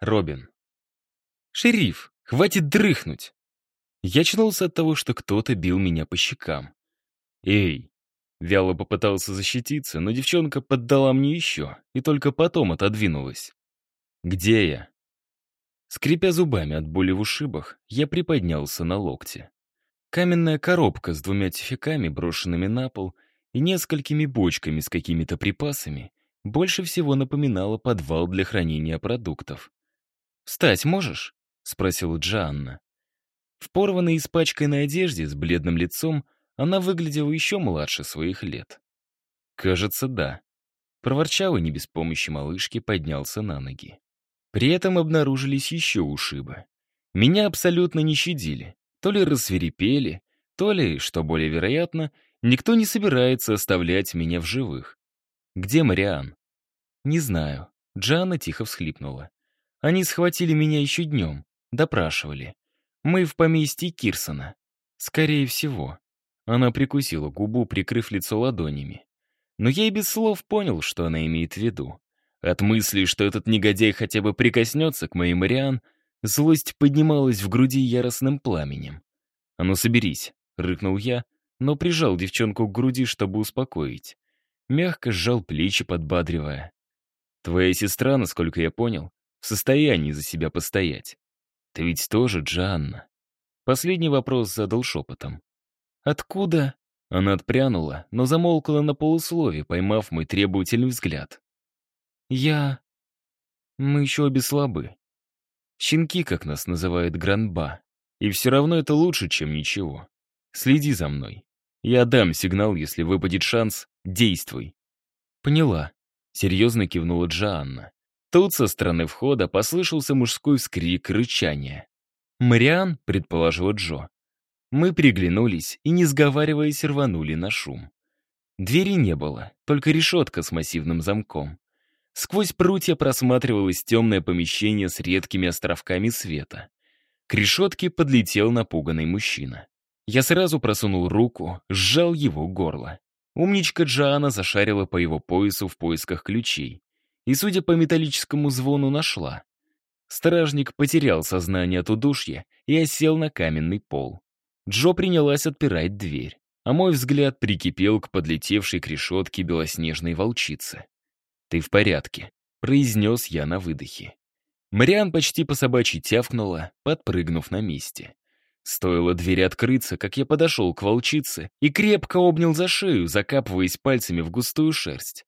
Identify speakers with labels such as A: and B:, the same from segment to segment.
A: Робин. «Шериф, хватит дрыхнуть!» Я очнулся от того, что кто-то бил меня по щекам. «Эй!» Вяло попытался защититься, но девчонка поддала мне еще и только потом отодвинулась. «Где я?» Скрипя зубами от боли в ушибах, я приподнялся на локте. Каменная коробка с двумя тюфяками, брошенными на пол, и несколькими бочками с какими-то припасами больше всего напоминала подвал для хранения продуктов. «Встать можешь?» — спросила Джанна. В порванной испачканной одежде с бледным лицом она выглядела еще младше своих лет. «Кажется, да». Проворчал не без помощи малышки поднялся на ноги. При этом обнаружились еще ушибы. Меня абсолютно не щадили. То ли рассверепели, то ли, что более вероятно, никто не собирается оставлять меня в живых. Где Мариан? Не знаю. Джанна тихо всхлипнула. Они схватили меня еще днем, допрашивали. Мы в поместье Кирсона. Скорее всего. Она прикусила губу, прикрыв лицо ладонями. Но я и без слов понял, что она имеет в виду. От мысли, что этот негодяй хотя бы прикоснется к моей Мариан, злость поднималась в груди яростным пламенем. «А ну соберись», — рыкнул я, но прижал девчонку к груди, чтобы успокоить. Мягко сжал плечи, подбадривая. «Твоя сестра, насколько я понял, в состоянии за себя постоять. Ты ведь тоже Джанна?» Последний вопрос задал шепотом. «Откуда?» Она отпрянула, но замолкла на полуслове, поймав мой требовательный взгляд. «Я... Мы еще обе слабы. Щенки, как нас называют Гранба. И все равно это лучше, чем ничего. Следи за мной. Я дам сигнал, если выпадет шанс. Действуй». «Поняла», — серьезно кивнула Джоанна. Тут со стороны входа послышался мужской вскрик рычания. «Мариан», — предположила Джо. Мы приглянулись и, не сговариваясь, рванули на шум. Двери не было, только решетка с массивным замком. Сквозь прутья просматривалось темное помещение с редкими островками света. К решетке подлетел напуганный мужчина. Я сразу просунул руку, сжал его горло. Умничка Джоанна зашарила по его поясу в поисках ключей. И, судя по металлическому звону, нашла. Стражник потерял сознание от удушья и осел на каменный пол. Джо принялась отпирать дверь, а мой взгляд прикипел к подлетевшей к решетке белоснежной волчице. «Ты в порядке», — произнес я на выдохе. Мариан почти по собачьи тявкнула, подпрыгнув на месте. Стоило двери открыться, как я подошел к волчице и крепко обнял за шею, закапываясь пальцами в густую шерсть.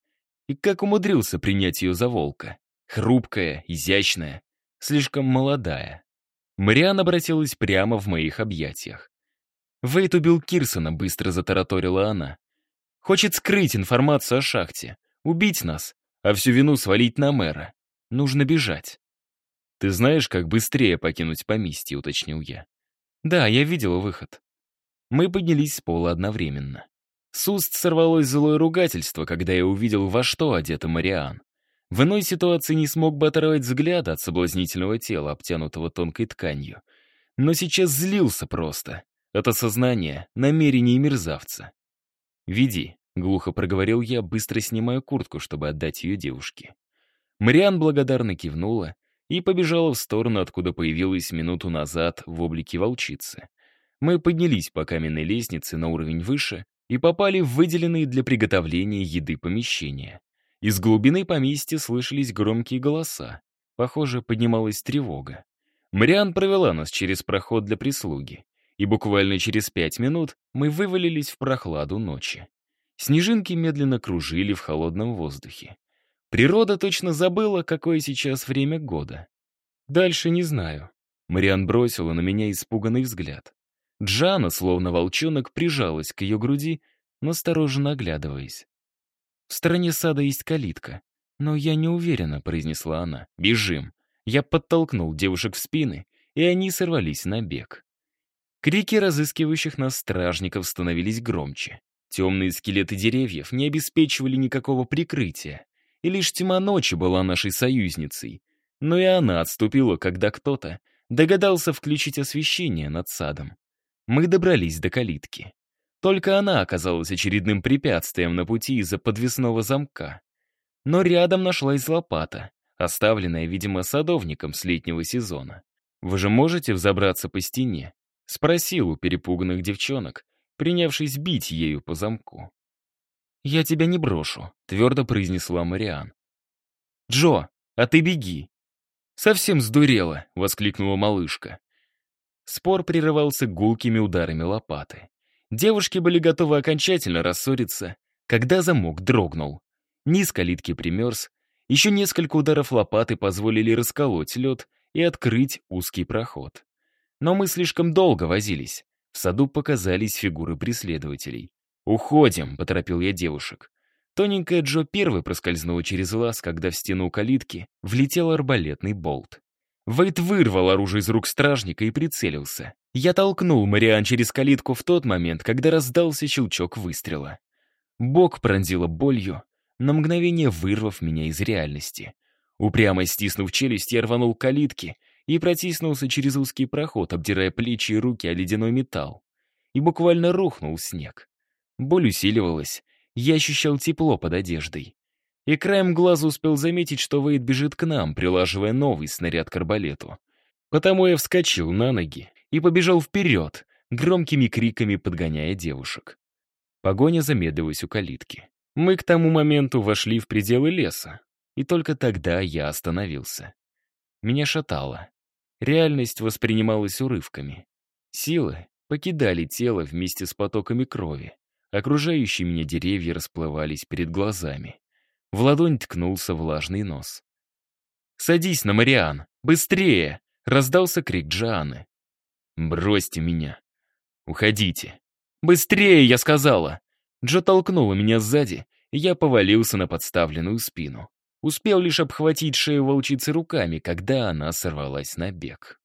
A: И как умудрился принять ее за волка. Хрупкая, изящная, слишком молодая. Мариан обратилась прямо в моих объятиях. Вейт убил Кирсона, быстро затараторила она. Хочет скрыть информацию о шахте, убить нас, а всю вину свалить на мэра. Нужно бежать. «Ты знаешь, как быстрее покинуть поместье», — уточнил я. «Да, я видела выход». Мы поднялись с пола одновременно. С уст сорвалось злое ругательство, когда я увидел, во что одета Мариан. В иной ситуации не смог бы оторвать взгляд от соблазнительного тела, обтянутого тонкой тканью. Но сейчас злился просто. От осознания намерений мерзавца. «Веди», — глухо проговорил я, быстро снимая куртку, чтобы отдать ее девушке. Мариан благодарно кивнула и побежала в сторону, откуда появилась минуту назад в облике волчицы. Мы поднялись по каменной лестнице на уровень выше и попали в выделенные для приготовления еды помещения. Из глубины поместья слышались громкие голоса. Похоже, поднималась тревога. Мариан провела нас через проход для прислуги, и буквально через пять минут мы вывалились в прохладу ночи. Снежинки медленно кружили в холодном воздухе. Природа точно забыла, какое сейчас время года. Дальше не знаю. Мариан бросила на меня испуганный взгляд. Джана, словно волчонок, прижалась к ее груди, настороженно оглядываясь. «В стороне сада есть калитка, но я не уверена», — произнесла она. «Бежим». Я подтолкнул девушек в спины, и они сорвались на бег. Крики разыскивающих нас стражников становились громче. Темные скелеты деревьев не обеспечивали никакого прикрытия, и лишь тьма ночи была нашей союзницей. Но и она отступила, когда кто-то догадался включить освещение над садом. Мы добрались до калитки. Только она оказалась очередным препятствием на пути из-за подвесного замка. Но рядом нашлась лопата, оставленная, видимо, садовником с летнего сезона. «Вы же можете взобраться по стене?» — спросил у перепуганных девчонок, принявшись бить ею по замку. «Я тебя не брошу», — твердо произнесла Мариан. «Джо, а ты беги!» «Совсем сдурела!» — воскликнула малышка. Спор прерывался гулкими ударами лопаты. Девушки были готовы окончательно рассориться, когда замок дрогнул. Низ калитки примерз, еще несколько ударов лопаты позволили расколоть лед и открыть узкий проход. Но мы слишком долго возились. В саду показались фигуры преследователей. «Уходим», — поторопил я девушек. Тоненькая Джо первой проскользнула через лаз, когда в стену калитки влетел арбалетный болт. Вейт вырвал оружие из рук стражника и прицелился. Я толкнул Мариан через калитку в тот момент, когда раздался щелчок выстрела. Бок пронзило болью, на мгновение вырвав меня из реальности. Упрямо стиснув челюсть, я рванул калитки и протиснулся через узкий проход, обдирая плечи и руки о ледяной металл. И буквально рухнул снег. Боль усиливалась, я ощущал тепло под одеждой. И краем глаза успел заметить, что Вейд бежит к нам, прилаживая новый снаряд к арбалету. Потому я вскочил на ноги и побежал вперед, громкими криками подгоняя девушек. Погоня замедлилась у калитки. Мы к тому моменту вошли в пределы леса, и только тогда я остановился. Меня шатало. Реальность воспринималась урывками. Силы покидали тело вместе с потоками крови. Окружающие меня деревья расплывались перед глазами. В ладонь ткнулся влажный нос. «Садись на Мариан! Быстрее!» — раздался крик Джоанны. «Бросьте меня! Уходите!» «Быстрее!» — я сказала. Джо толкнула меня сзади, и я повалился на подставленную спину. Успел лишь обхватить шею волчицы руками, когда она сорвалась на бег.